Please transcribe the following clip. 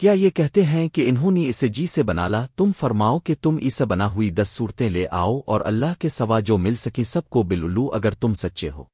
کیا یہ کہتے ہیں کہ انہوں نے اسے جی سے بنالا تم فرماؤ کہ تم اسے بنا ہوئی دس صورتیں لے آؤ اور اللہ کے سوا جو مل سکے سب کو بلولو اگر تم سچے ہو۔